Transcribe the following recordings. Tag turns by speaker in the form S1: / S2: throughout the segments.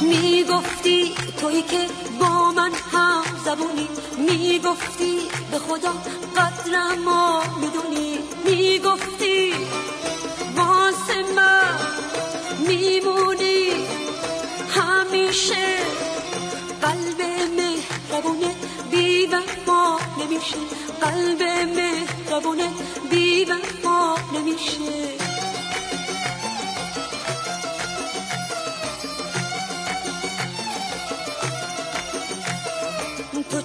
S1: می‌گفتی تویی که با من هم زبونی؟ می‌گفتی به خدا قدرم ما می‌دونی؟ می‌گفتی واسه من میمونی؟ همیشه قلب مهربونه بی ما نمیشه قلب مهربونه بی ما نمیشه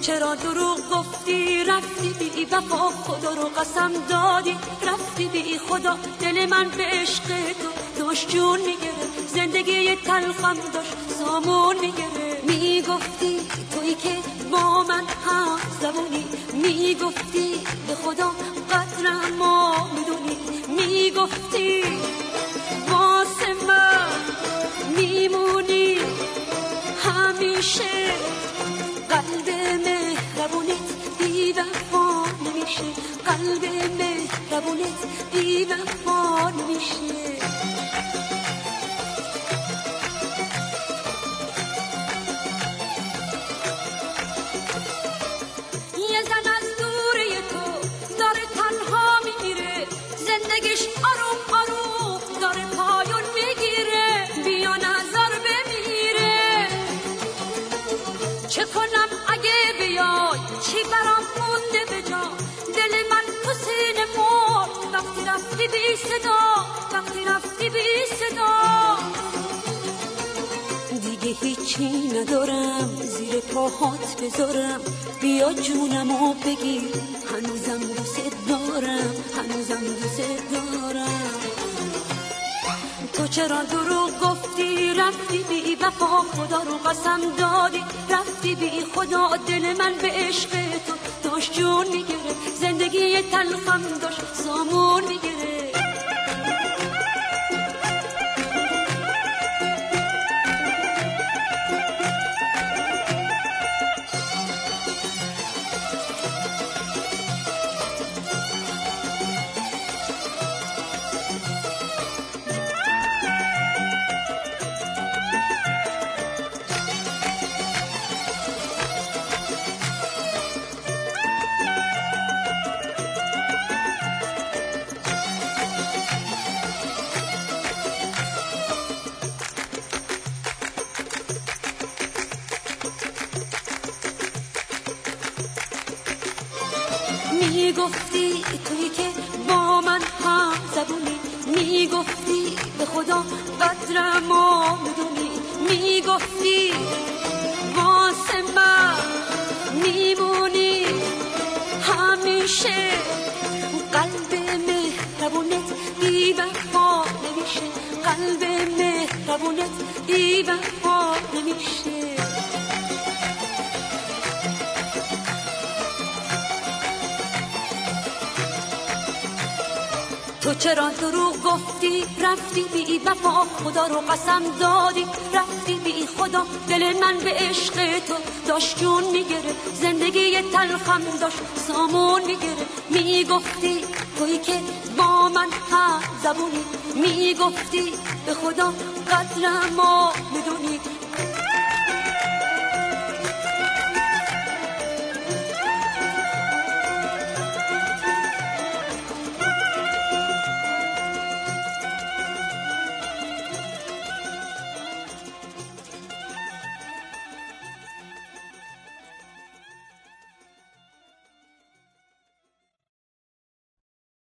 S1: چرا دروغ گفتی؟ رفتی بی وفا خدا رو قسم دادی. رفتی بی خدا دل من به عشق تو داشت جون میگره زندگی تلخم داشت سامون میگره می‌گفتی تویی که با من هم زبونی می‌گفتی به خدا قدرم ما می‌دونی می‌گفتی نمیشه قلب مهربونت بی وفا نمیشه یه زن از دوره تو داره تنها میمیره. زندگیش آروم آروم داره پایون می‌گیره. بیا نظر بمیره. چه کنم اگه بیای؟ چی برام رفتی بی صدا وقتی رفتی بی صدا دیگه هیچی ندارم زیر پاهات بذارم بیا جونمو بگیر هنوزم دوست دارم هنوزم دوست دارم تو چرا دروغ گفتی رفتی بی وفا خدا رو قسم دادی رفتی بی خدا دل من به عشق تو داشت جون می‌گیره زندگی تلخم داشت سامون می‌گیره. می‌گفتی تویی که با من هم زبونی؟ می‌گفتی به خدا قدرمو می‌دونی می‌گفتی واسه من میمونی؟ همیشه قلب مهربونت بی وفا نمیشه. قلب مهربونت بی وفا نمیشه. تو چرا دروغ گفتی؟ رفتی بی وفا خدا رو قسم دادی. رفتی بی خدا دل من به عشق تو داشت جون می‌گیره. زندگی تلخم داشت سامون می‌گیره. می‌گفتی تویی که با من هم زبونی. می‌گفتی به خدا قدرم ما می‌دونی.